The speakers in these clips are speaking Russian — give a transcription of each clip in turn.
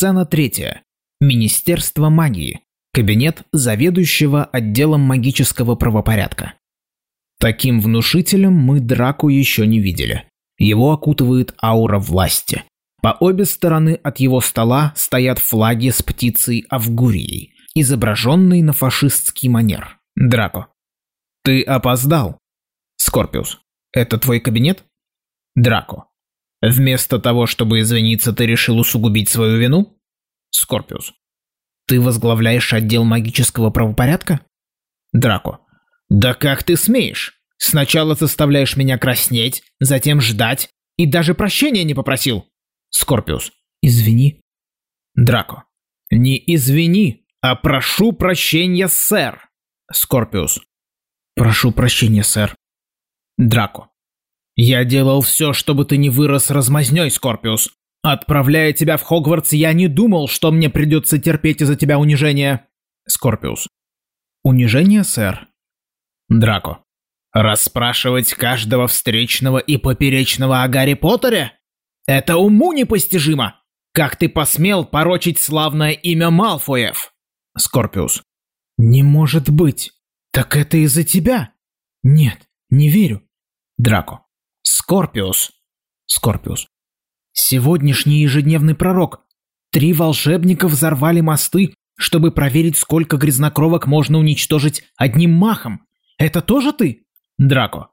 Сцена третья. Министерство магии. Кабинет заведующего отделом магического правопорядка. Таким внушителем мы Драку еще не видели. Его окутывает аура власти. По обе стороны от его стола стоят флаги с птицей Авгурией, изображенной на фашистский манер. Драко. Ты опоздал. Скорпиус. Это твой кабинет? Драко. Вместо того, чтобы извиниться, ты решил усугубить свою вину? Скорпиус. Ты возглавляешь отдел магического правопорядка? Драко. Да как ты смеешь? Сначала заставляешь меня краснеть, затем ждать, и даже прощения не попросил. Скорпиус. Извини. Драко. Не извини, а прошу прощения, сэр. Скорпиус. Прошу прощения, сэр. Драко. Я делал все, чтобы ты не вырос размазнёй, Скорпиус. Отправляя тебя в Хогвартс, я не думал, что мне придется терпеть из-за тебя унижение. Скорпиус. Унижение, сэр? Драко. Расспрашивать каждого встречного и поперечного о Гарри Поттере? Это уму непостижимо! Как ты посмел порочить славное имя Малфоев? Скорпиус. Не может быть. Так это из-за тебя? Нет, не верю. Драко. Скорпиус. Скорпиус. Сегодняшний ежедневный пророк. Три волшебника взорвали мосты, чтобы проверить, сколько грязнокровок можно уничтожить одним махом. Это тоже ты? Драко.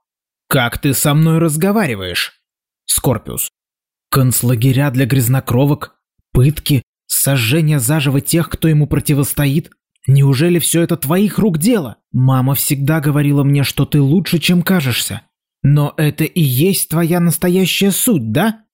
Как ты со мной разговариваешь? Скорпиус. Концлагеря для грязнокровок, пытки, сожжение заживо тех, кто ему противостоит. Неужели все это твоих рук дело? Мама всегда говорила мне, что ты лучше, чем кажешься. Но это и есть твоя настоящая суть, да?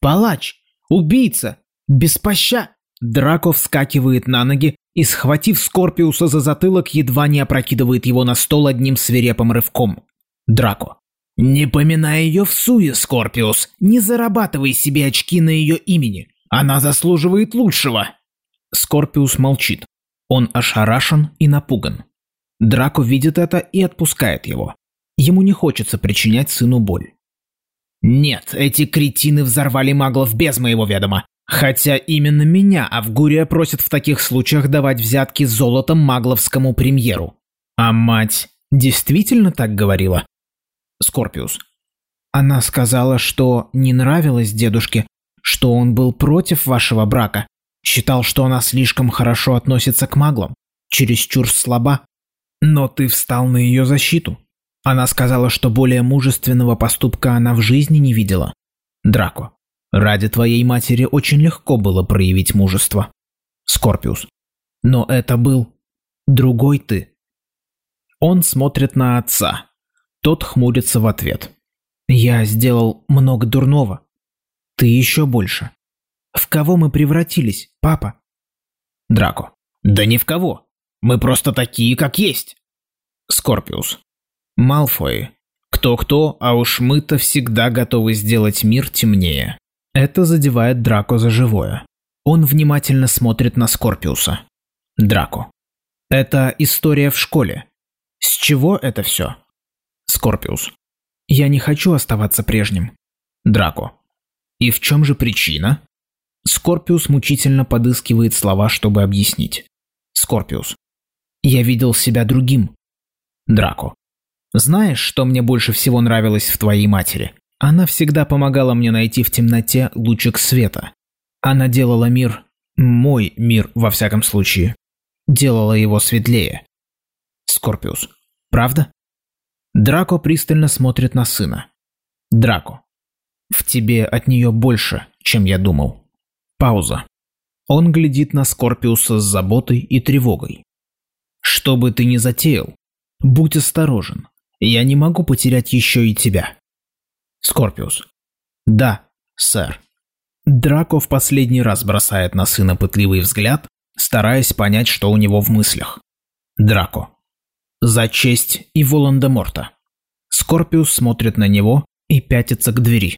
Палач, убийца, беспоща... Драко вскакивает на ноги и, схватив Скорпиуса за затылок, едва не опрокидывает его на стол одним свирепым рывком. Драко. «Не поминай ее в суе, Скорпиус. Не зарабатывай себе очки на ее имени. Она заслуживает лучшего». Скорпиус молчит. Он ошарашен и напуган. Драко видит это и отпускает его. Ему не хочется причинять сыну боль. «Нет, эти кретины взорвали маглов без моего ведома. Хотя именно меня Авгурия просит в таких случаях давать взятки золотом магловскому премьеру. А мать действительно так говорила?» Скорпиус. Она сказала, что не нравилось дедушке, что он был против вашего брака, считал, что она слишком хорошо относится к маглам, чересчур слаба. Но ты встал на ее защиту. Она сказала, что более мужественного поступка она в жизни не видела. Драко, ради твоей матери очень легко было проявить мужество. Скорпиус. Но это был другой ты. Он смотрит на отца. Тот хмурится в ответ. Я сделал много дурного. Ты еще больше. В кого мы превратились, папа? Драко. Да ни в кого. Мы просто такие, как есть. Скорпиус. Малфой. Кто-кто, а уж мы-то всегда готовы сделать мир темнее. Это задевает Драко за живое. Он внимательно смотрит на Скорпиуса. Драко. Это история в школе. С чего это все? Скорпиус. Я не хочу оставаться прежним. Драко. И в чем же причина? Скорпиус мучительно подыскивает слова, чтобы объяснить. Скорпиус. Я видел себя другим. Драко. Знаешь, что мне больше всего нравилось в твоей матери? Она всегда помогала мне найти в темноте лучик света. Она делала мир, мой мир во всяком случае, делала его светлее. Скорпиус. Правда? Драко пристально смотрит на сына. Драко. В тебе от нее больше, чем я думал. Пауза. Он глядит на Скорпиуса с заботой и тревогой. Что бы ты ни затеял, будь осторожен. Я не могу потерять еще и тебя. Скорпиус. Да, сэр. Драко в последний раз бросает на сына пытливый взгляд, стараясь понять, что у него в мыслях. Драко. За честь и Волан-де-Морта. Скорпиус смотрит на него и пятится к двери.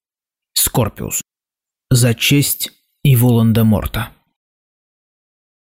Скорпиус. За честь и Волан-де-Морта.